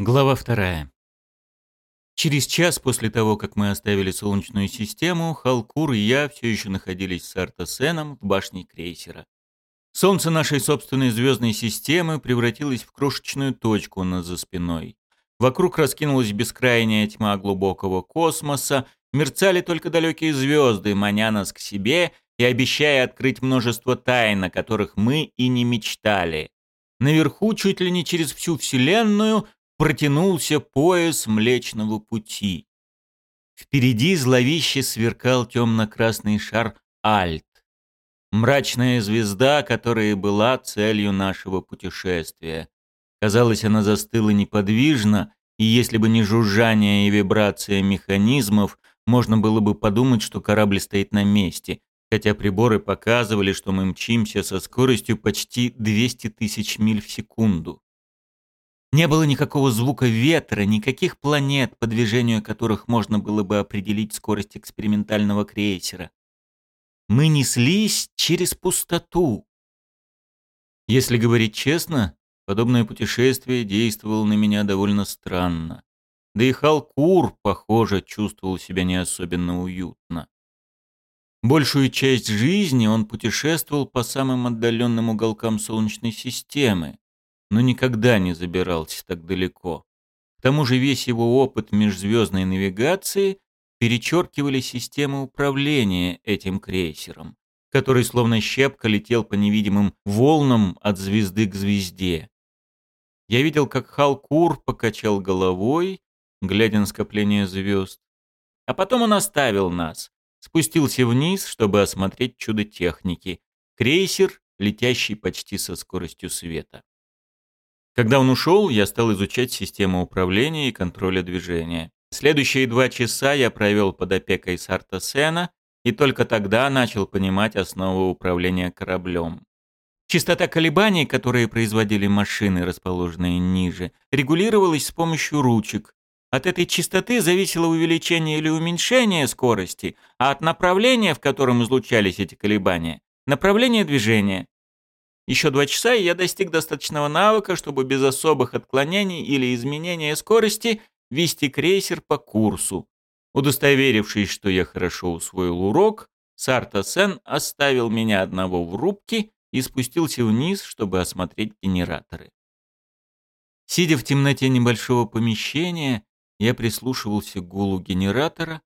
Глава вторая. Через час после того, как мы оставили Солнечную систему, Халкур и я все еще находились с Артасеном в башне крейсера. Солнце нашей собственной звездной системы превратилось в крошечную точку нас за спиной. Вокруг раскинулась бескрайняя тьма глубокого космоса, мерцали только далекие звезды, маня нас к себе и обещая открыть множество тайн, о которых мы и не мечтали. Наверху, чуть ли не через всю Вселенную, протянулся пояс Млечного Пути. Впереди зловеще сверкал темно-красный шар Альт. Мрачная звезда, которая была целью нашего путешествия. Казалось, она застыла неподвижно, и если бы не жужжание и вибрация механизмов, можно было бы подумать, что корабль стоит на месте, хотя приборы показывали, что мы мчимся со скоростью почти 200 тысяч миль в секунду. Не было никакого звука ветра, никаких планет, по движению которых можно было бы определить скорость экспериментального крейсера. Мы неслись через пустоту. Если говорить честно, подобное путешествие действовало на меня довольно странно. Да и Халкур, похоже, чувствовал себя не особенно уютно. Большую часть жизни он путешествовал по самым отдаленным уголкам Солнечной системы, но никогда не забирался так далеко. К тому же весь его опыт межзвездной навигации перечеркивали системы управления этим крейсером, который словно щепка летел по невидимым волнам от звезды к звезде. Я видел, как Халкур покачал головой, глядя на скопление звезд. А потом он оставил нас, спустился вниз, чтобы осмотреть чудо техники. Крейсер, летящий почти со скоростью света. Когда он ушел, я стал изучать систему управления и контроля движения. Следующие два часа я провел под опекой Сарта Сена и только тогда начал понимать основы управления кораблем. Частота колебаний, которые производили машины, расположенные ниже, регулировалась с помощью ручек. От этой частоты зависело увеличение или уменьшение скорости, а от направления, в котором излучались эти колебания, направление движения. Еще два часа, и я достиг достаточного навыка, чтобы без особых отклонений или изменения скорости вести крейсер по курсу. Удостоверившись, что я хорошо усвоил урок, Сарта Сен оставил меня одного в рубке и спустился вниз, чтобы осмотреть генераторы. Сидя в темноте небольшого помещения, я прислушивался к гулу генератора.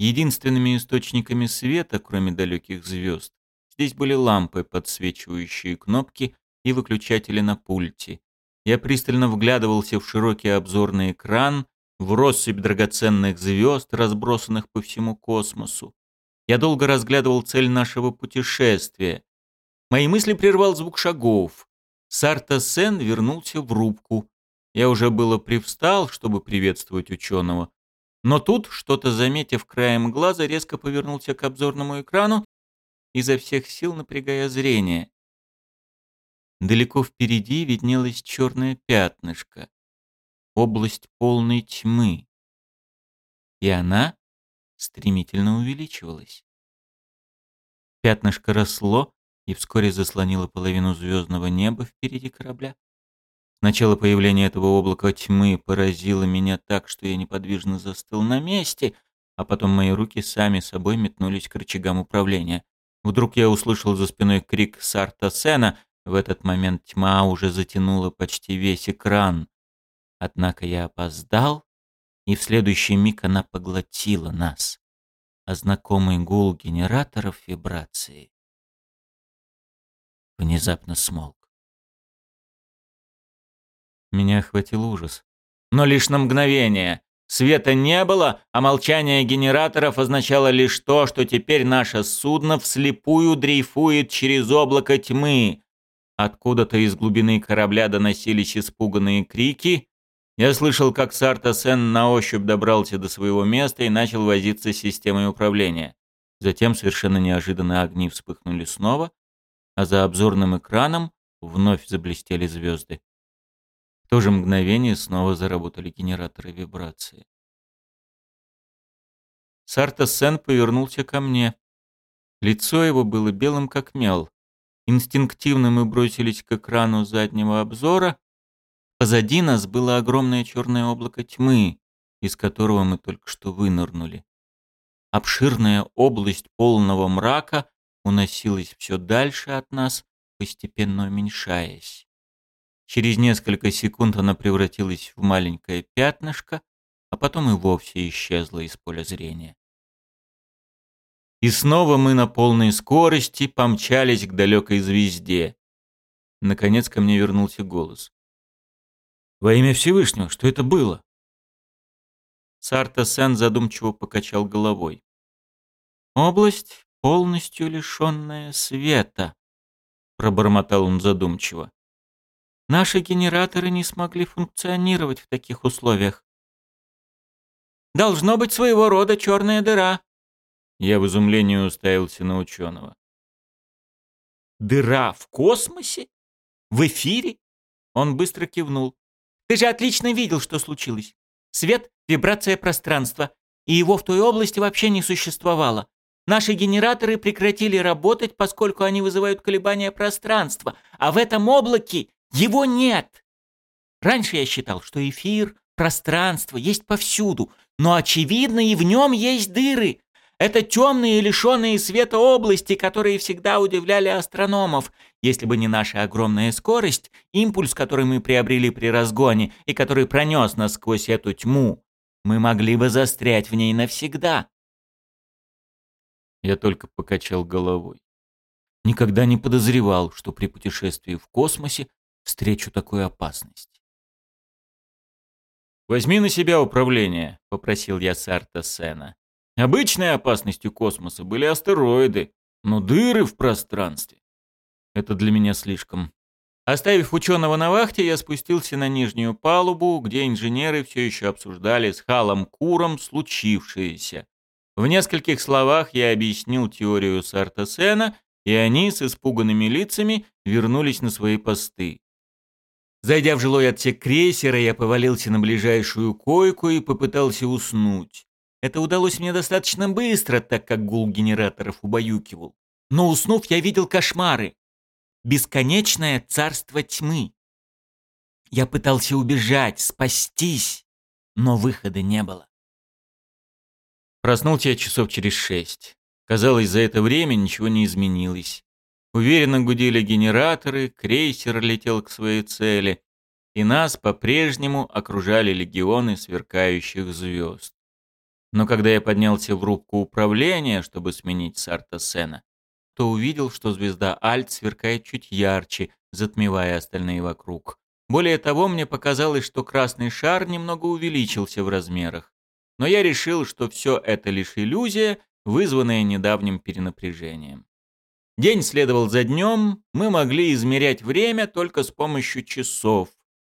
Единственными источниками света, кроме далеких звезд, Здесь были лампы, подсвечивающие кнопки и выключатели на пульте. Я пристально вглядывался в широкий обзорный экран, в россыпь драгоценных звезд, разбросанных по всему космосу. Я долго разглядывал цель нашего путешествия. Мои мысли прервал звук шагов. Сарта Сен вернулся в рубку. Я уже было привстал, чтобы приветствовать ученого. Но тут, что-то заметив краем глаза, резко повернулся к обзорному экрану изо всех сил напрягая зрение. Далеко впереди виднелось черное пятнышко, область полной тьмы. И она стремительно увеличивалась. Пятнышко росло и вскоре заслонило половину звездного неба впереди корабля. Начало появления этого облака тьмы поразило меня так, что я неподвижно застыл на месте, а потом мои руки сами собой метнулись к рычагам управления. Вдруг я услышал за спиной крик Сарта Сена. В этот момент тьма уже затянула почти весь экран. Однако я опоздал, и в следующий миг она поглотила нас. А знакомый гул генераторов вибрации внезапно смолк. Меня охватил ужас. Но лишь на мгновение. Света не было, а молчание генераторов означало лишь то, что теперь наше судно вслепую дрейфует через облако тьмы. Откуда-то из глубины корабля доносились испуганные крики. Я слышал, как Сарта Сен на ощупь добрался до своего места и начал возиться с системой управления. Затем совершенно неожиданно огни вспыхнули снова, а за обзорным экраном вновь заблестели звезды. В то же мгновение снова заработали генераторы вибрации. Сарта Сен повернулся ко мне. Лицо его было белым как мел. Инстинктивно мы бросились к экрану заднего обзора. Позади нас было огромное черное облако тьмы, из которого мы только что вынырнули. Обширная область полного мрака уносилась все дальше от нас, постепенно уменьшаясь. Через несколько секунд она превратилась в маленькое пятнышко, а потом и вовсе исчезла из поля зрения. И снова мы на полной скорости помчались к далекой звезде. Наконец ко мне вернулся голос. «Во имя Всевышнего, что это было?» Сарта Сен задумчиво покачал головой. «Область, полностью лишенная света», — пробормотал он задумчиво. «Наши генераторы не смогли функционировать в таких условиях. Должно быть своего рода черная дыра». Я в изумлении уставился на ученого. «Дыра в космосе? В эфире?» Он быстро кивнул. «Ты же отлично видел, что случилось. Свет — вибрация пространства, и его в той области вообще не существовало. Наши генераторы прекратили работать, поскольку они вызывают колебания пространства, а в этом облаке его нет. Раньше я считал, что эфир, пространство есть повсюду, но очевидно и в нем есть дыры. Это темные, лишенные света области, которые всегда удивляли астрономов. Если бы не наша огромная скорость, импульс, который мы приобрели при разгоне и который пронес нас сквозь эту тьму, мы могли бы застрять в ней навсегда. Я только покачал головой. Никогда не подозревал, что при путешествии в космосе встречу такую опасность. «Возьми на себя управление», — попросил я Сарта Сена. «Обычной опасностью космоса были астероиды, но дыры в пространстве — это для меня слишком». Оставив ученого на вахте, я спустился на нижнюю палубу, где инженеры все еще обсуждали с Халом Куром случившееся. В нескольких словах я объяснил теорию Сарта Сена, и они с испуганными лицами вернулись на свои посты. Зайдя в жилой отсек крейсера, я повалился на ближайшую койку и попытался уснуть. Это удалось мне достаточно быстро, так как гул генераторов убаюкивал. Но уснув, я видел кошмары. Бесконечное царство тьмы. Я пытался убежать, спастись, но выхода не было. Проснулся я часов через шесть. Казалось, за это время ничего не изменилось. Уверенно гудели генераторы, крейсер летел к своей цели, и нас по-прежнему окружали легионы сверкающих звезд. Но когда я поднялся в рубку управления, чтобы сменить Сарта Сена, то увидел, что звезда Альт сверкает чуть ярче, затмевая остальные вокруг. Более того, мне показалось, что красный шар немного увеличился в размерах. Но я решил, что все это лишь иллюзия, вызванная недавним перенапряжением. День следовал за днем, мы могли измерять время только с помощью часов.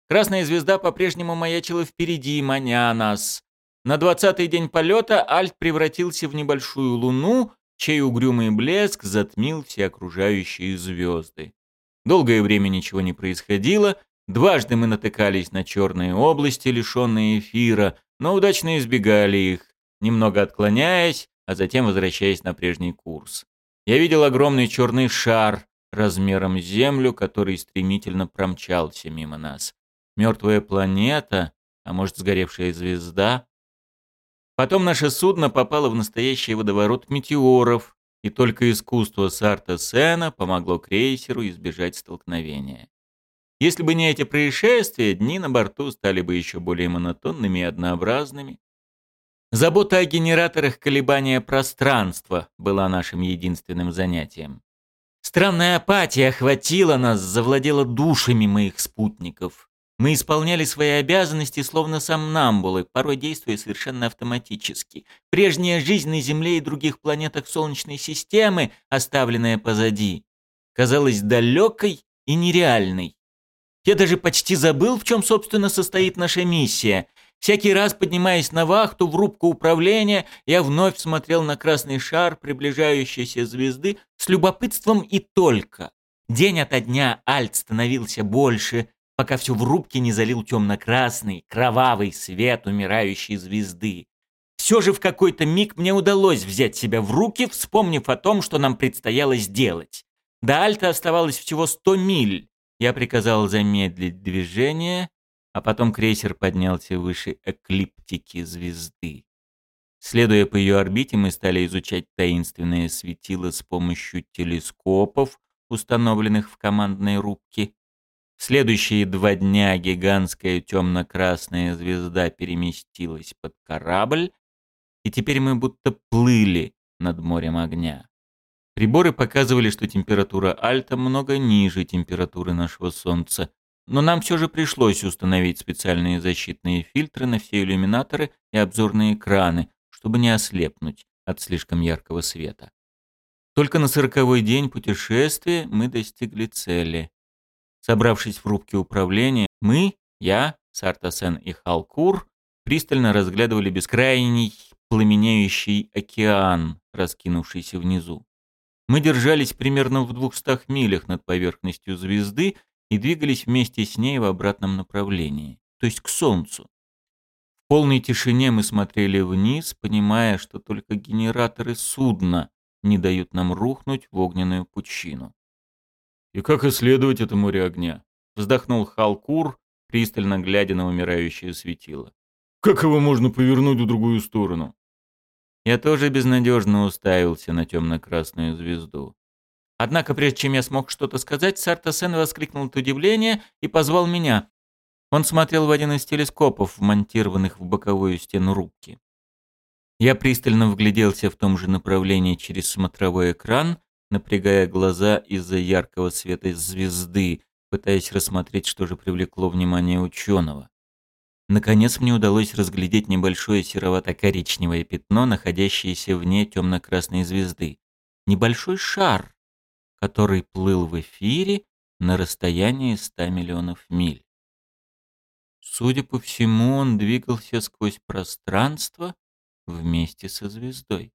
Красная звезда по-прежнему маячила впереди, маня нас. На двадцатый день полета Альт превратился в небольшую луну, чей угрюмый блеск затмил все окружающие звезды. Долгое время ничего не происходило, дважды мы натыкались на черные области, лишенные эфира, но удачно избегали их, немного отклоняясь, а затем возвращаясь на прежний курс. Я видел огромный черный шар размером с Землю, который стремительно промчался мимо нас. Мертвая планета, а может сгоревшая звезда. Потом наше судно попало в настоящий водоворот метеоров, и только искусство Сарта Сена помогло крейсеру избежать столкновения. Если бы не эти происшествия, дни на борту стали бы еще более монотонными и однообразными. Забота о генераторах колебания пространства была нашим единственным занятием. Странная апатия охватила нас, завладела душами моих спутников. Мы исполняли свои обязанности словно сомнамбулы, порой действуя совершенно автоматически. Прежняя жизнь на Земле и других планетах Солнечной системы, оставленная позади, казалась далекой и нереальной. Я даже почти забыл, в чем, собственно, состоит наша миссия. Всякий раз, поднимаясь на вахту в рубку управления, я вновь смотрел на красный шар приближающейся звезды с любопытством и только. День ото дня альт становился больше, пока все в рубке не залил темно-красный, кровавый свет умирающей звезды. Все же в какой-то миг мне удалось взять себя в руки, вспомнив о том, что нам предстояло сделать. До Альта оставалось всего сто миль. Я приказал замедлить движение а потом крейсер поднялся выше эклиптики звезды. Следуя по ее орбите, мы стали изучать таинственные светила с помощью телескопов, установленных в командной рубке. В следующие два дня гигантская темно-красная звезда переместилась под корабль, и теперь мы будто плыли над морем огня. Приборы показывали, что температура Альта много ниже температуры нашего Солнца, но нам все же пришлось установить специальные защитные фильтры на все иллюминаторы и обзорные экраны, чтобы не ослепнуть от слишком яркого света. Только на сороковой день путешествия мы достигли цели. Собравшись в рубке управления, мы, я, Сартасен и Халкур, пристально разглядывали бескрайний пламенеющий океан, раскинувшийся внизу. Мы держались примерно в двухстах милях над поверхностью звезды и двигались вместе с ней в обратном направлении, то есть к Солнцу. В полной тишине мы смотрели вниз, понимая, что только генераторы судна не дают нам рухнуть в огненную пучину. «И как исследовать это море огня?» — вздохнул Халкур, пристально глядя на умирающее светило. «Как его можно повернуть в другую сторону?» Я тоже безнадежно уставился на темно-красную звезду. Однако, прежде чем я смог что-то сказать, Сартасен воскликнул от удивления и позвал меня. Он смотрел в один из телескопов, вмонтированных в боковую стену рубки. Я пристально вгляделся в том же направлении через смотровой экран, напрягая глаза из-за яркого света звезды, пытаясь рассмотреть, что же привлекло внимание ученого. Наконец мне удалось разглядеть небольшое серовато-коричневое пятно, находящееся вне темно-красной звезды. Небольшой шар, который плыл в эфире на расстоянии 100 миллионов миль. Судя по всему, он двигался сквозь пространство вместе со звездой.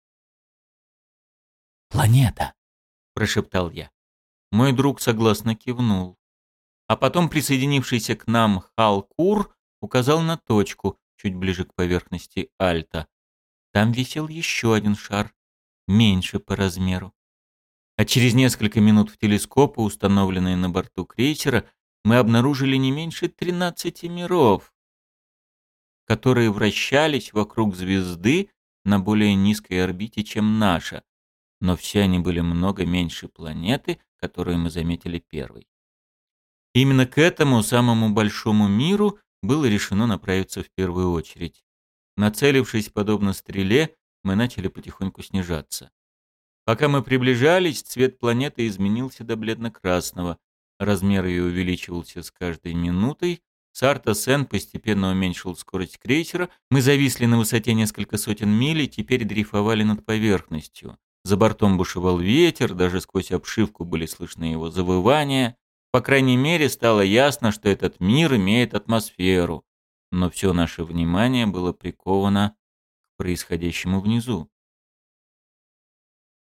«Планета!» — прошептал я. Мой друг согласно кивнул. А потом присоединившийся к нам Халкур указал на точку, чуть ближе к поверхности Альта. Там висел еще один шар, меньше по размеру. А через несколько минут в телескопы, установленные на борту крейсера, мы обнаружили не меньше 13 миров, которые вращались вокруг звезды на более низкой орбите, чем наша, но все они были много меньше планеты, которую мы заметили первой. Именно к этому самому большому миру было решено направиться в первую очередь. Нацелившись подобно стреле, мы начали потихоньку снижаться. Пока мы приближались, цвет планеты изменился до бледно-красного. Размер ее увеличивался с каждой минутой. Сарта Сен постепенно уменьшил скорость крейсера. Мы зависли на высоте несколько сотен миль и теперь дрейфовали над поверхностью. За бортом бушевал ветер, даже сквозь обшивку были слышны его завывания. По крайней мере, стало ясно, что этот мир имеет атмосферу. Но все наше внимание было приковано к происходящему внизу.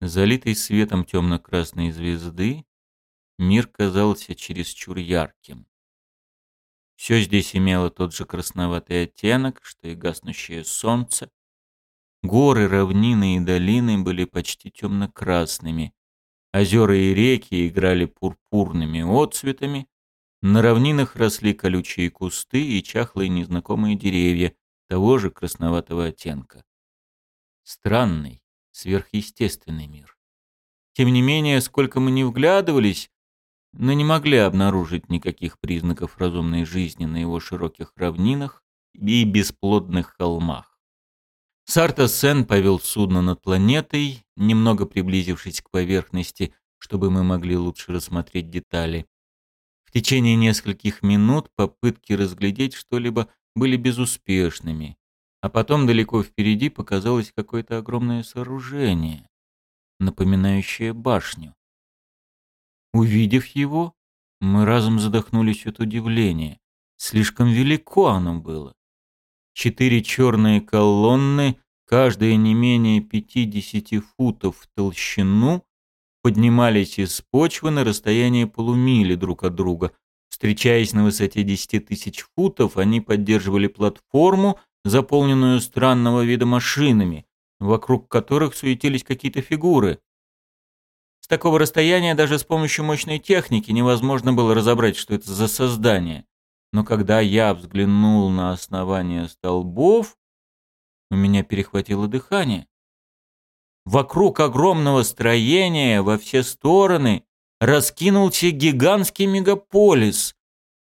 Залитый светом темно-красной звезды, мир казался чересчур ярким. Все здесь имело тот же красноватый оттенок, что и гаснущее солнце. Горы, равнины и долины были почти темно-красными. Озера и реки играли пурпурными отцветами. На равнинах росли колючие кусты и чахлые незнакомые деревья того же красноватого оттенка. Странный, сверхъестественный мир. Тем не менее, сколько мы ни вглядывались, но не могли обнаружить никаких признаков разумной жизни на его широких равнинах и бесплодных холмах. Сарта Сен повел судно над планетой, немного приблизившись к поверхности, чтобы мы могли лучше рассмотреть детали. В течение нескольких минут попытки разглядеть что-либо были безуспешными. А потом далеко впереди показалось какое-то огромное сооружение, напоминающее башню. Увидев его, мы разом задохнулись от удивления. Слишком велико оно было. Четыре черные колонны, каждая не менее 50 футов в толщину, поднимались из почвы на расстояние полумили друг от друга. Встречаясь на высоте 10 тысяч футов, они поддерживали платформу, заполненную странного вида машинами, вокруг которых суетились какие-то фигуры. С такого расстояния даже с помощью мощной техники невозможно было разобрать, что это за создание. Но когда я взглянул на основание столбов, у меня перехватило дыхание. Вокруг огромного строения во все стороны раскинулся гигантский мегаполис.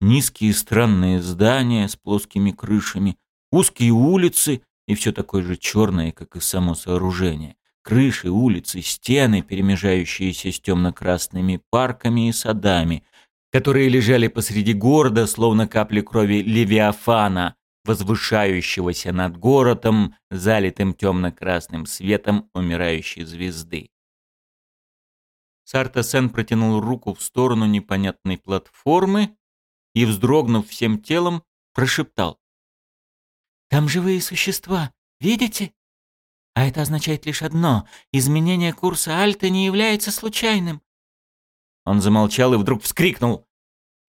Низкие странные здания с плоскими крышами, узкие улицы и все такое же черное, как и само сооружение. Крыши, улицы, стены, перемежающиеся с темно-красными парками и садами, которые лежали посреди города, словно капли крови Левиафана, возвышающегося над городом, залитым темно-красным светом умирающей звезды. Сартасен протянул руку в сторону непонятной платформы и, вздрогнув всем телом, прошептал. «Там живые существа, видите? А это означает лишь одно — изменение курса Альта не является случайным». Он замолчал и вдруг вскрикнул.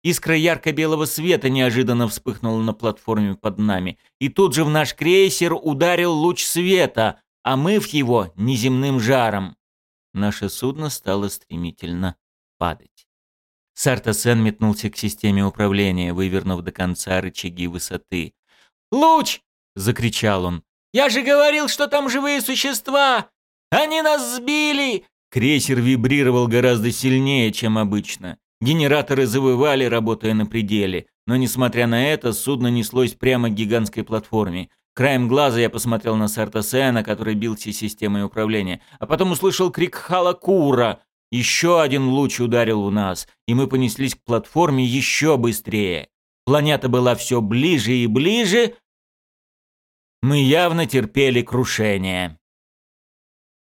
Искра ярко-белого света неожиданно вспыхнула на платформе под нами, и тут же в наш крейсер ударил луч света, омыв его неземным жаром. Наше судно стало стремительно падать. Сартасен метнулся к системе управления, вывернув до конца рычаги высоты. «Луч!» — закричал он. «Я же говорил, что там живые существа! Они нас сбили!» Крейсер вибрировал гораздо сильнее, чем обычно. Генераторы завывали, работая на пределе. Но, несмотря на это, судно неслось прямо к гигантской платформе. Краем глаза я посмотрел на Сартасена, который бился системой управления. А потом услышал крик Халакура. Еще один луч ударил в нас, и мы понеслись к платформе еще быстрее. Планета была все ближе и ближе. Мы явно терпели крушение.